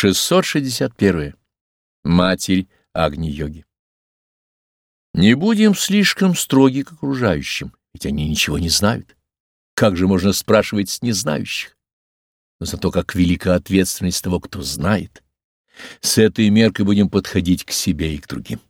661. Матерь Агни-йоги. Не будем слишком строги к окружающим, ведь они ничего не знают. Как же можно спрашивать с незнающих? Но зато как велика ответственность того, кто знает. С этой меркой будем подходить к себе и к другим.